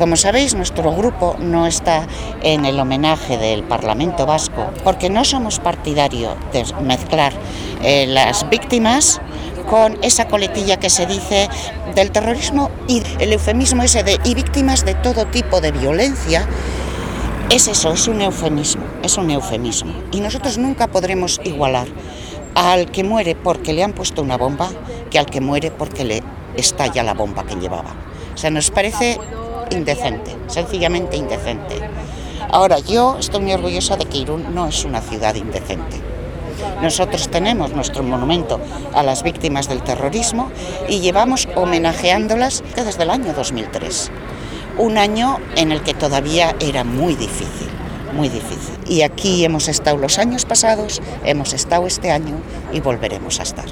Como sabéis, nuestro grupo no está en el homenaje del Parlamento Vasco porque no somos partidarios de mezclar eh, las víctimas con esa coletilla que se dice del terrorismo y el eufemismo ese de y víctimas de todo tipo de violencia. Es eso, es un eufemismo, es un eufemismo. Y nosotros nunca podremos igualar al que muere porque le han puesto una bomba que al que muere porque le estalla la bomba que llevaba. O sea, nos parece indecente, sencillamente indecente. Ahora, yo estoy muy orgullosa de que Irún no es una ciudad indecente. Nosotros tenemos nuestro monumento a las víctimas del terrorismo y llevamos homenajeándolas desde el año 2003. Un año en el que todavía era muy difícil, muy difícil. Y aquí hemos estado los años pasados, hemos estado este año y volveremos a estar.